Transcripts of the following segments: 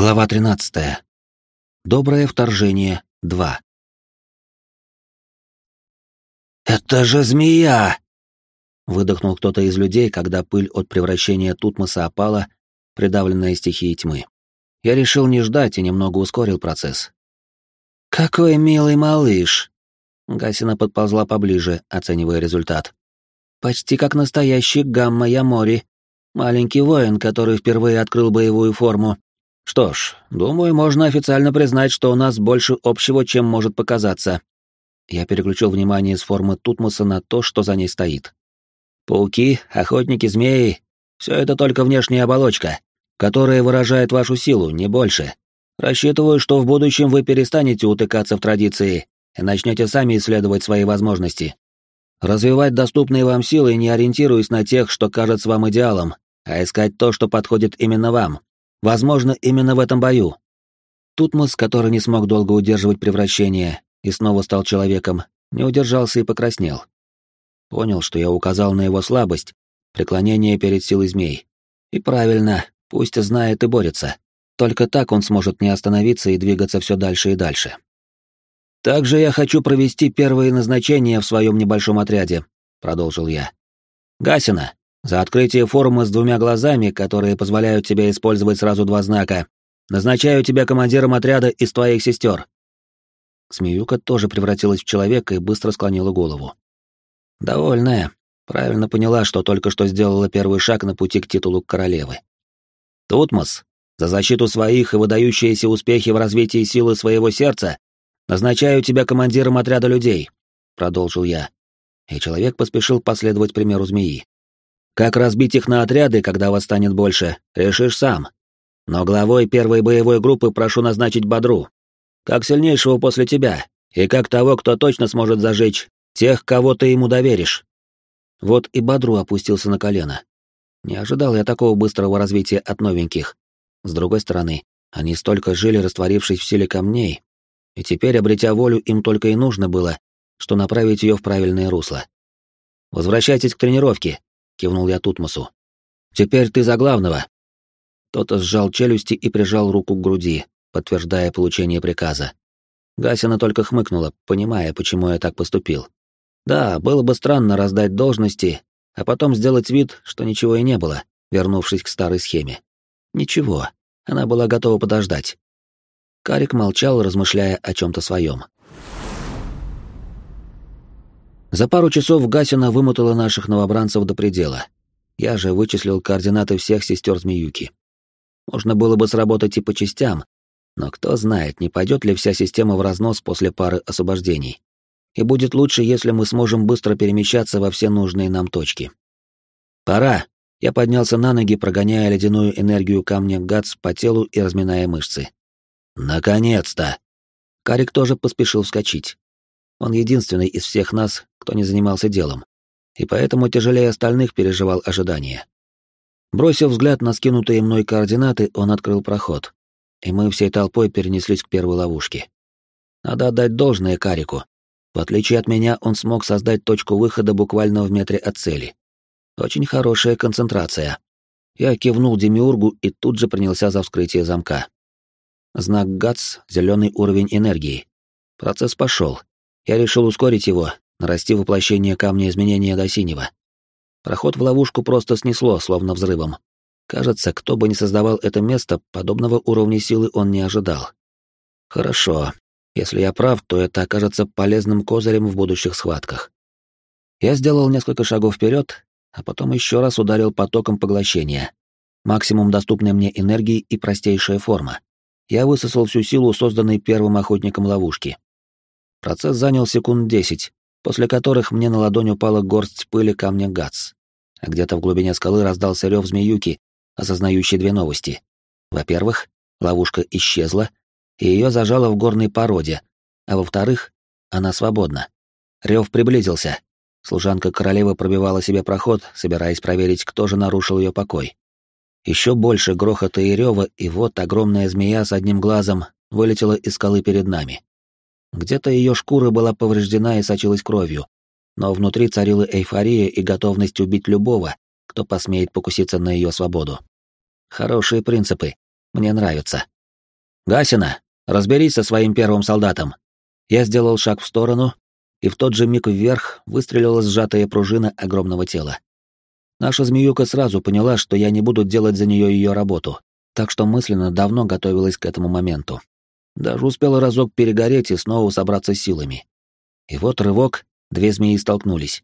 Глава 13. Доброе вторжение 2. «Это же змея!» Выдохнул кто-то из людей, когда пыль от превращения Тутмоса опала, придавленная стихией тьмы. Я решил не ждать и немного ускорил процесс. «Какой милый малыш!» Гасина подползла поближе, оценивая результат. «Почти как настоящий гамма-ямори. Маленький воин, который впервые открыл боевую форму, что ж, думаю, можно официально признать, что у нас больше общего, чем может показаться. Я переключил внимание с формы Тутмоса на то, что за ней стоит. Пауки, охотники, змеи — все это только внешняя оболочка, которая выражает вашу силу, не больше. Рассчитываю, что в будущем вы перестанете утыкаться в традиции и начнете сами исследовать свои возможности. Развивать доступные вам силы, не ориентируясь на тех, что кажется вам идеалом, а искать то, что подходит именно вам. Возможно, именно в этом бою. Тутмос, который не смог долго удерживать превращение и снова стал человеком, не удержался и покраснел. Понял, что я указал на его слабость, преклонение перед силой змей. И правильно, пусть знает и борется. Только так он сможет не остановиться и двигаться все дальше и дальше. «Также я хочу провести первые назначения в своем небольшом отряде», — продолжил я. «Гасина, за открытие форума с двумя глазами, которые позволяют тебе использовать сразу два знака. Назначаю тебя командиром отряда из твоих сестер. Смеюка тоже превратилась в человека и быстро склонила голову. Довольная. Правильно поняла, что только что сделала первый шаг на пути к титулу королевы. Тутмос, за защиту своих и выдающиеся успехи в развитии силы своего сердца, назначаю тебя командиром отряда людей, продолжил я. И человек поспешил последовать примеру змеи. Как разбить их на отряды, когда вас станет больше, решишь сам. Но главой первой боевой группы прошу назначить Бодру. Как сильнейшего после тебя, и как того, кто точно сможет зажечь тех, кого ты ему доверишь. Вот и Бодру опустился на колено. Не ожидал я такого быстрого развития от новеньких. С другой стороны, они столько жили, растворившись в силе камней, и теперь, обретя волю, им только и нужно было, что направить ее в правильное русло. Возвращайтесь к тренировке, кивнул я Тутмосу. Теперь ты за главного. Тот сжал челюсти и прижал руку к груди, подтверждая получение приказа. Гасина только хмыкнула, понимая, почему я так поступил. Да, было бы странно раздать должности, а потом сделать вид, что ничего и не было, вернувшись к старой схеме. Ничего, она была готова подождать. Карик молчал, размышляя о чем-то своем. За пару часов Гасина вымотала наших новобранцев до предела. Я же вычислил координаты всех сестер Змеюки. Можно было бы сработать и по частям, но кто знает, не пойдет ли вся система в разнос после пары освобождений. И будет лучше, если мы сможем быстро перемещаться во все нужные нам точки. Пора. Я поднялся на ноги, прогоняя ледяную энергию камня Гац по телу и разминая мышцы. Наконец-то! Карик тоже поспешил вскочить. Он единственный из всех нас, кто не занимался делом, и поэтому тяжелее остальных переживал ожидания. Бросив взгляд на скинутые мной координаты, он открыл проход, и мы всей толпой перенеслись к первой ловушке. Надо отдать должное Карику. В отличие от меня, он смог создать точку выхода буквально в метре от цели. Очень хорошая концентрация. Я кивнул Демиургу и тут же принялся за вскрытие замка. Знак ГАЦ — зеленый уровень энергии. Процесс пошел. Я решил ускорить его, нарасти воплощение камня изменения до синего. Проход в ловушку просто снесло, словно взрывом. Кажется, кто бы ни создавал это место, подобного уровня силы он не ожидал. Хорошо. Если я прав, то это окажется полезным козырем в будущих схватках. Я сделал несколько шагов вперед, а потом еще раз ударил потоком поглощения. Максимум доступной мне энергии и простейшая форма. Я высосал всю силу, созданной первым охотником ловушки. Процесс занял секунд десять, после которых мне на ладонь упала горсть пыли камня Гац. А где-то в глубине скалы раздался рев змеюки, осознающий две новости. Во-первых, ловушка исчезла, и ее зажало в горной породе, а во-вторых, она свободна. Рев приблизился. Служанка королевы пробивала себе проход, собираясь проверить, кто же нарушил ее покой. Еще больше грохота и рева, и вот огромная змея с одним глазом вылетела из скалы перед нами. Где-то ее шкура была повреждена и сочилась кровью, но внутри царила эйфория и готовность убить любого, кто посмеет покуситься на ее свободу. Хорошие принципы. Мне нравятся. «Гасина, разберись со своим первым солдатом». Я сделал шаг в сторону, и в тот же миг вверх выстрелила сжатая пружина огромного тела. Наша змеюка сразу поняла, что я не буду делать за нее ее работу, так что мысленно давно готовилась к этому моменту. Даже успела разок перегореть и снова собраться силами. И вот рывок, две змеи столкнулись.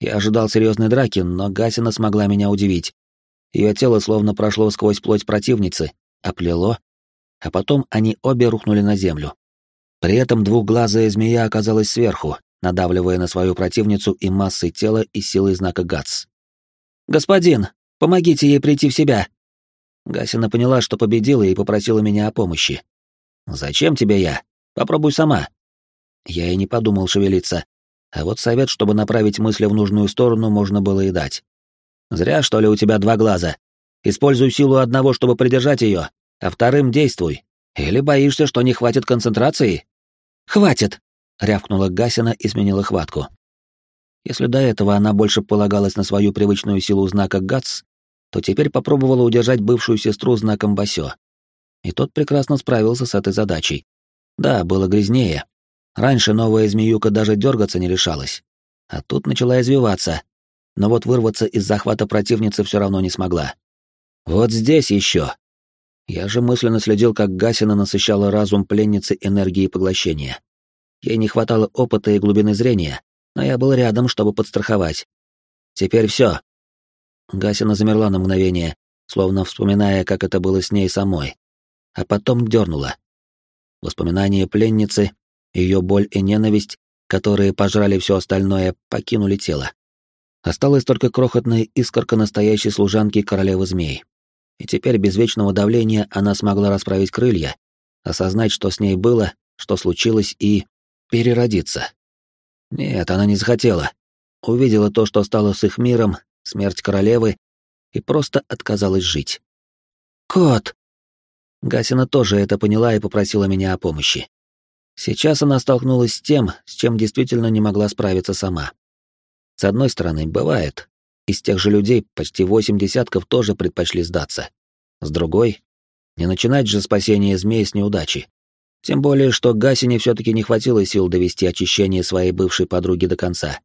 Я ожидал серьезной драки, но Гасина смогла меня удивить. Ее тело словно прошло сквозь плоть противницы, оплело, а потом они обе рухнули на землю. При этом двухглазая змея оказалась сверху, надавливая на свою противницу и массой тела и силой знака ГАЦ. «Господин, помогите ей прийти в себя!» Гасина поняла, что победила и попросила меня о помощи. «Зачем тебе я? Попробуй сама». Я и не подумал шевелиться, а вот совет, чтобы направить мысли в нужную сторону, можно было и дать. «Зря, что ли, у тебя два глаза? Используй силу одного, чтобы придержать ее, а вторым действуй. Или боишься, что не хватит концентрации?» «Хватит!» — рявкнула Гасина и сменила хватку. Если до этого она больше полагалась на свою привычную силу знака ГАЦ, то теперь попробовала удержать бывшую сестру знаком Басё. И тот прекрасно справился с этой задачей. Да, было грязнее. Раньше новая змеюка даже дергаться не решалась. А тут начала извиваться. Но вот вырваться из захвата противницы все равно не смогла. Вот здесь еще. Я же мысленно следил, как Гасина насыщала разум пленницы энергией поглощения. Ей не хватало опыта и глубины зрения, но я был рядом, чтобы подстраховать. Теперь все. Гасина замерла на мгновение, словно вспоминая, как это было с ней самой. А потом дернула. Воспоминания пленницы, ее боль и ненависть, которые пожрали все остальное, покинули тело. Осталась только крохотная искорка настоящей служанки королевы змей. И теперь без вечного давления она смогла расправить крылья, осознать, что с ней было, что случилось, и переродиться. Нет, она не захотела. Увидела то, что стало с их миром, смерть королевы, и просто отказалась жить. «Кот!» Гасина тоже это поняла и попросила меня о помощи. Сейчас она столкнулась с тем, с чем действительно не могла справиться сама. С одной стороны, бывает, из тех же людей почти восемь десятков тоже предпочли сдаться. С другой, не начинать же спасение змей с неудачи. Тем более, что Гасине все-таки не хватило сил довести очищение своей бывшей подруги до конца.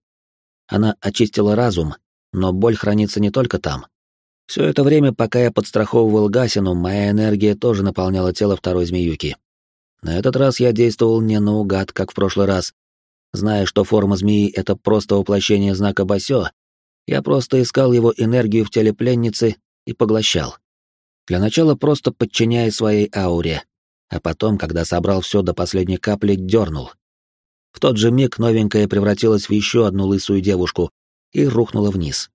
Она очистила разум, но боль хранится не только там. Все это время, пока я подстраховывал Гасину, моя энергия тоже наполняла тело второй змеюки. На этот раз я действовал не наугад, как в прошлый раз. Зная, что форма змеи — это просто воплощение знака Басё, я просто искал его энергию в теле пленницы и поглощал. Для начала просто подчиняя своей ауре, а потом, когда собрал все до последней капли, дернул. В тот же миг новенькая превратилась в еще одну лысую девушку и рухнула вниз.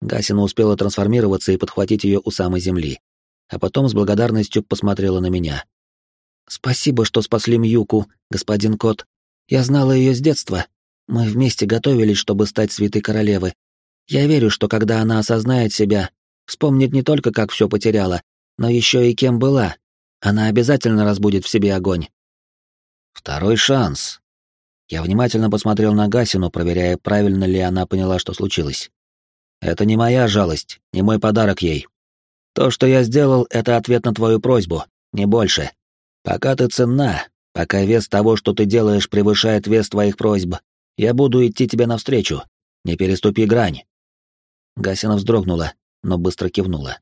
Гасина успела трансформироваться и подхватить ее у самой земли, а потом с благодарностью посмотрела на меня. «Спасибо, что спасли Мьюку, господин Кот. Я знала ее с детства. Мы вместе готовились, чтобы стать святой королевы. Я верю, что когда она осознает себя, вспомнит не только, как все потеряла, но еще и кем была. Она обязательно разбудит в себе огонь». «Второй шанс». Я внимательно посмотрел на Гасину, проверяя, правильно ли она поняла, что случилось. «Это не моя жалость, не мой подарок ей. То, что я сделал, это ответ на твою просьбу, не больше. Пока ты ценна, пока вес того, что ты делаешь, превышает вес твоих просьб, я буду идти тебе навстречу. Не переступи грань. Гасина вздрогнула, но быстро кивнула.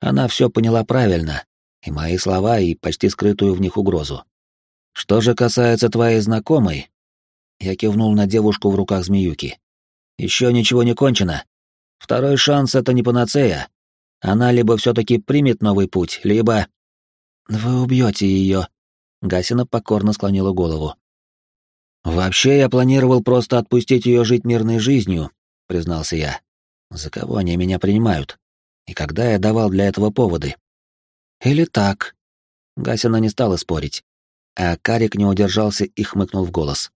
Она все поняла правильно, и мои слова, и почти скрытую в них угрозу. Что же касается твоей знакомой, я кивнул на девушку в руках змеюки. Еще ничего не кончено. Второй шанс — это не панацея. Она либо все-таки примет новый путь, либо... «Вы убьете ее», — Гасина покорно склонила голову. «Вообще я планировал просто отпустить ее жить мирной жизнью», — признался я. «За кого они меня принимают? И когда я давал для этого поводы?» «Или так?» Гасина не стала спорить, а Карик не удержался и хмыкнул в голос.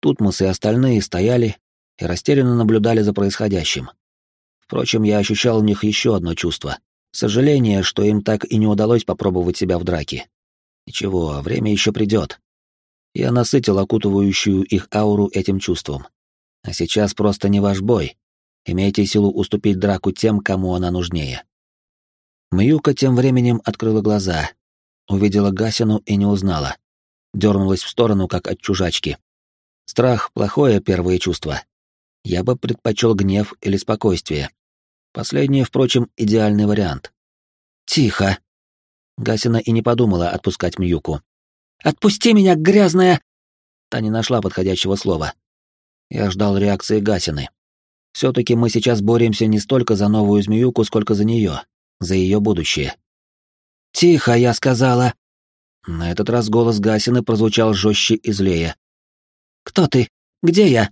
Тутмос и остальные стояли и растерянно наблюдали за происходящим. Впрочем, я ощущал в них еще одно чувство Сожаление, что им так и не удалось попробовать себя в драке. Ничего, время еще придет. Я насытил окутывающую их ауру этим чувством. А сейчас просто не ваш бой. Имейте силу уступить драку тем, кому она нужнее. Мьюка тем временем открыла глаза, увидела Гасину и не узнала. Дернулась в сторону, как от чужачки. Страх — плохое первое чувство. Я бы предпочел гнев или спокойствие. Последнее, впрочем, идеальный вариант. «Тихо!» Гасина и не подумала отпускать Мьюку. «Отпусти меня, грязная!» Та не нашла подходящего слова. Я ждал реакции Гасины. Все-таки мы сейчас боремся не столько за новую змеюку, сколько за нее, за ее будущее. «Тихо, я сказала!» На этот раз голос Гасины прозвучал жестче и злее. «Кто ты? Где я?»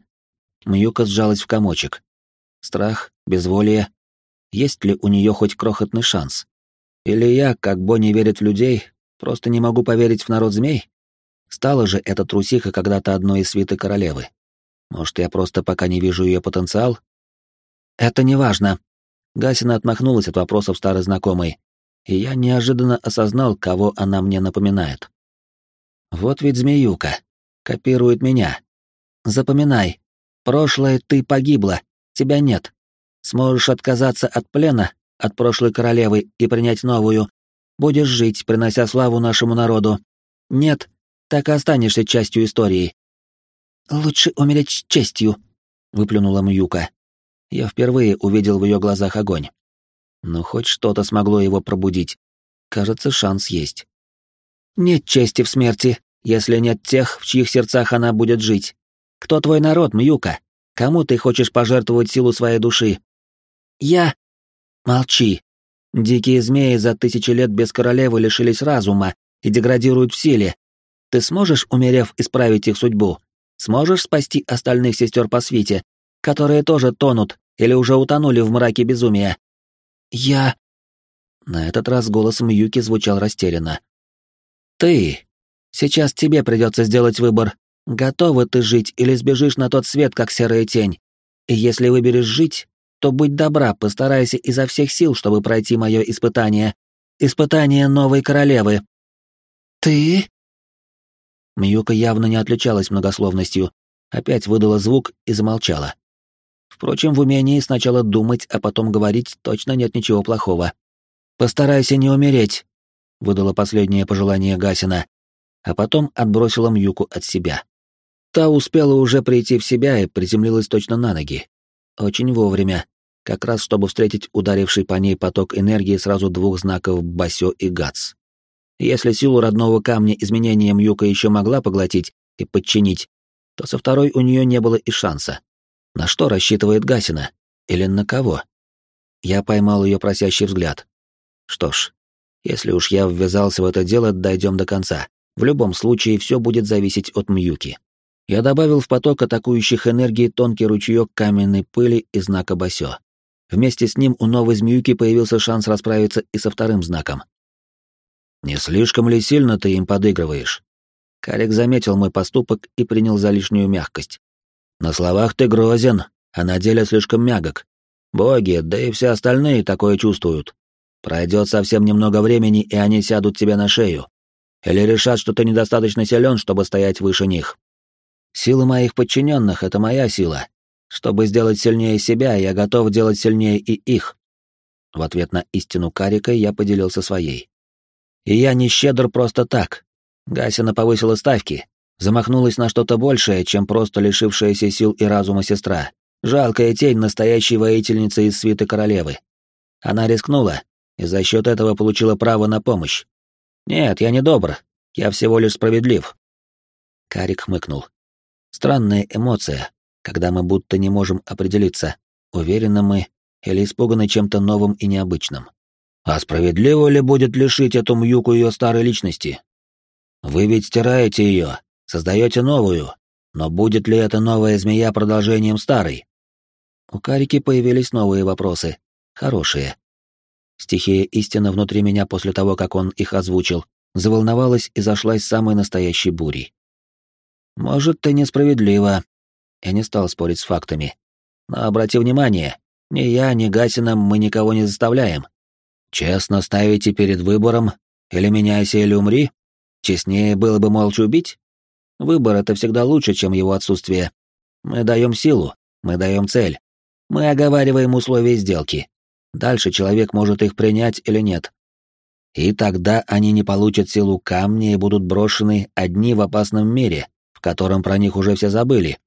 Мьюка сжалась в комочек. Страх, безволие. Есть ли у нее хоть крохотный шанс? Или я, как Бонни верит в людей, просто не могу поверить в народ змей? Стала же эта трусиха когда-то одной из свиты королевы. Может, я просто пока не вижу ее потенциал? Это не важно. Гасина отмахнулась от вопросов старой знакомой, и я неожиданно осознал, кого она мне напоминает. Вот ведь змеюка. Копирует меня. Запоминай. Прошлое ты погибла, тебя нет. Сможешь отказаться от плена, от прошлой королевы и принять новую. Будешь жить, принося славу нашему народу. Нет, так и останешься частью истории. Лучше умереть с честью, выплюнула Мьюка. Я впервые увидел в ее глазах огонь. Но хоть что-то смогло его пробудить. Кажется, шанс есть. Нет чести в смерти, если нет тех, в чьих сердцах она будет жить. Кто твой народ, Мьюка? Кому ты хочешь пожертвовать силу своей души? Я... Молчи. Дикие змеи за тысячи лет без королевы лишились разума и деградируют в силе. Ты сможешь, умерев, исправить их судьбу? Сможешь спасти остальных сестер по свете, которые тоже тонут или уже утонули в мраке безумия? Я... На этот раз голос Мьюки звучал растерянно. Ты. Сейчас тебе придется сделать выбор, Готова ты жить или сбежишь на тот свет, как серая тень? И если выберешь жить, то будь добра, постарайся изо всех сил, чтобы пройти мое испытание. Испытание новой королевы. Ты? Мьюка явно не отличалась многословностью, опять выдала звук и замолчала. Впрочем, в умении сначала думать, а потом говорить точно нет ничего плохого. «Постарайся не умереть», — выдала последнее пожелание Гасина, а потом отбросила Мьюку от себя. Та успела уже прийти в себя и приземлилась точно на ноги. Очень вовремя, как раз чтобы встретить ударивший по ней поток энергии сразу двух знаков Басё и Гац. Если силу родного камня изменением Юка еще могла поглотить и подчинить, то со второй у нее не было и шанса. На что рассчитывает Гасина? Или на кого? Я поймал ее просящий взгляд. Что ж, если уж я ввязался в это дело, дойдем до конца. В любом случае, все будет зависеть от Мьюки. Я добавил в поток атакующих энергий тонкий ручеек каменной пыли и знака Басё. Вместе с ним у новой змеюки появился шанс расправиться и со вторым знаком. «Не слишком ли сильно ты им подыгрываешь?» Карик заметил мой поступок и принял за лишнюю мягкость. «На словах ты грозен, а на деле слишком мягок. Боги, да и все остальные такое чувствуют. Пройдет совсем немного времени, и они сядут тебе на шею. Или решат, что ты недостаточно силен, чтобы стоять выше них. Сила моих подчиненных — это моя сила. Чтобы сделать сильнее себя, я готов делать сильнее и их. В ответ на истину Карика я поделился своей. И я не щедр просто так. Гасина повысила ставки, замахнулась на что-то большее, чем просто лишившаяся сил и разума сестра. Жалкая тень настоящей воительницы из свиты королевы. Она рискнула, и за счет этого получила право на помощь. Нет, я не добр, я всего лишь справедлив. Карик хмыкнул. Странная эмоция, когда мы будто не можем определиться, уверены мы или испуганы чем-то новым и необычным. А справедливо ли будет лишить эту Мьюку ее старой личности? Вы ведь стираете ее, создаете новую, но будет ли эта новая змея продолжением старой? У Карики появились новые вопросы, хорошие. Стихия истина внутри меня после того, как он их озвучил, заволновалась и зашлась самой настоящей бурей. Может, ты несправедлива. Я не стал спорить с фактами. Но обрати внимание, ни я, ни Гасином мы никого не заставляем. Честно ставите перед выбором или меняйся, или умри? Честнее было бы молча убить? Выбор — это всегда лучше, чем его отсутствие. Мы даем силу, мы даем цель. Мы оговариваем условия сделки. Дальше человек может их принять или нет. И тогда они не получат силу камня и будут брошены одни в опасном мире, в котором про них уже все забыли.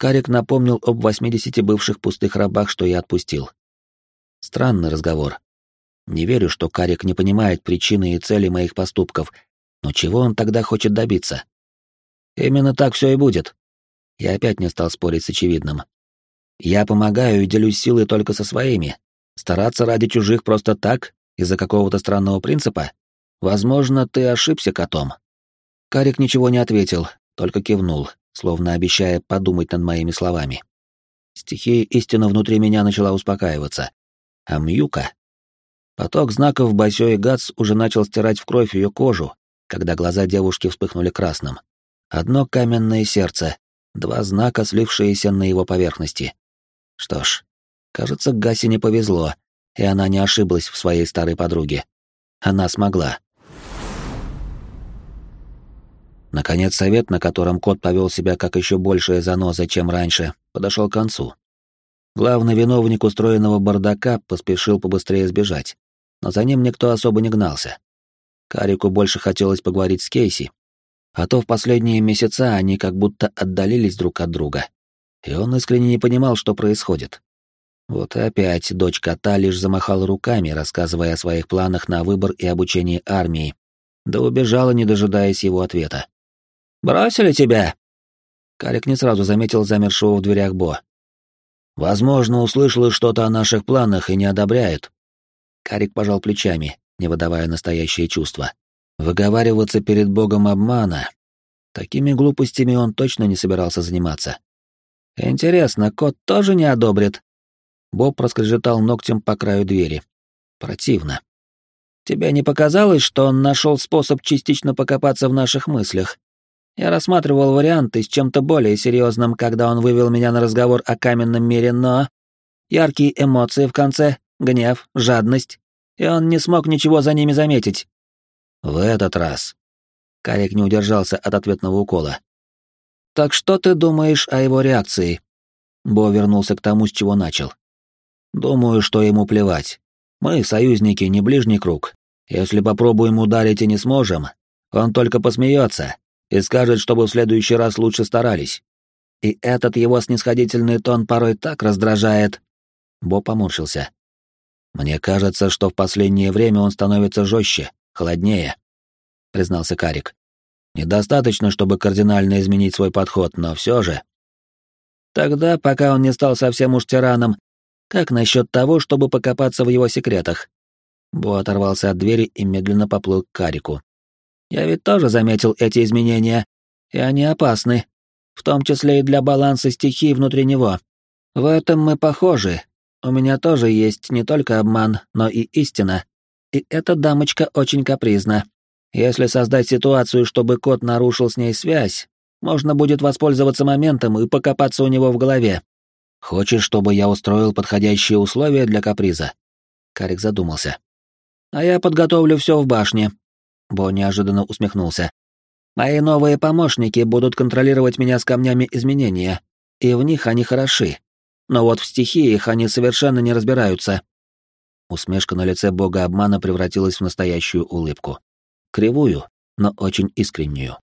Карик напомнил об 80 бывших пустых рабах, что я отпустил. Странный разговор. Не верю, что Карик не понимает причины и цели моих поступков, но чего он тогда хочет добиться? Именно так все и будет. Я опять не стал спорить с очевидным. Я помогаю и делюсь силой только со своими. Стараться ради чужих просто так, из-за какого-то странного принципа? Возможно, ты ошибся котом. Карик ничего не ответил, только кивнул, словно обещая подумать над моими словами. Стихия истина внутри меня начала успокаиваться. А Мьюка? Поток знаков Басё и Гац уже начал стирать в кровь ее кожу, когда глаза девушки вспыхнули красным. Одно каменное сердце, два знака, слившиеся на его поверхности. Что ж, кажется, Гасе не повезло, и она не ошиблась в своей старой подруге. Она смогла. Наконец, совет, на котором кот повел себя как еще большая заноза, чем раньше, подошел к концу. Главный виновник устроенного бардака поспешил побыстрее сбежать, но за ним никто особо не гнался. Карику больше хотелось поговорить с Кейси, а то в последние месяца они как будто отдалились друг от друга, и он искренне не понимал, что происходит. Вот и опять дочь кота лишь замахала руками, рассказывая о своих планах на выбор и обучение армии, да убежала, не дожидаясь его ответа. «Бросили тебя?» Карик не сразу заметил замершего в дверях Бо. «Возможно, услышала что-то о наших планах и не одобряет». Карик пожал плечами, не выдавая настоящие чувства. Выговариваться перед богом обмана. Такими глупостями он точно не собирался заниматься. Интересно, кот тоже не одобрит? Боб раскрежетал ногтем по краю двери. Противно. Тебе не показалось, что он нашел способ частично покопаться в наших мыслях? Я рассматривал варианты с чем-то более серьезным, когда он вывел меня на разговор о каменном мире, но... Яркие эмоции в конце, гнев, жадность, и он не смог ничего за ними заметить. В этот раз. Карик не удержался от ответного укола. «Так что ты думаешь о его реакции?» Бо вернулся к тому, с чего начал. «Думаю, что ему плевать. Мы, союзники, не ближний круг. Если попробуем ударить и не сможем, он только посмеется и скажет, чтобы в следующий раз лучше старались. И этот его снисходительный тон порой так раздражает». Бо поморщился. «Мне кажется, что в последнее время он становится жестче, холоднее», — признался Карик. Недостаточно, чтобы кардинально изменить свой подход, но все же. Тогда, пока он не стал совсем уж тираном, как насчет того, чтобы покопаться в его секретах? Бо оторвался от двери и медленно поплыл к Карику. Я ведь тоже заметил эти изменения, и они опасны, в том числе и для баланса стихий внутри него. В этом мы похожи. У меня тоже есть не только обман, но и истина. И эта дамочка очень капризна. Если создать ситуацию, чтобы кот нарушил с ней связь, можно будет воспользоваться моментом и покопаться у него в голове. Хочешь, чтобы я устроил подходящие условия для каприза? Карик задумался. А я подготовлю все в башне. Бо неожиданно усмехнулся. Мои новые помощники будут контролировать меня с камнями изменения, и в них они хороши. Но вот в стихиях они совершенно не разбираются. Усмешка на лице бога обмана превратилась в настоящую улыбку кривую, но очень искреннюю.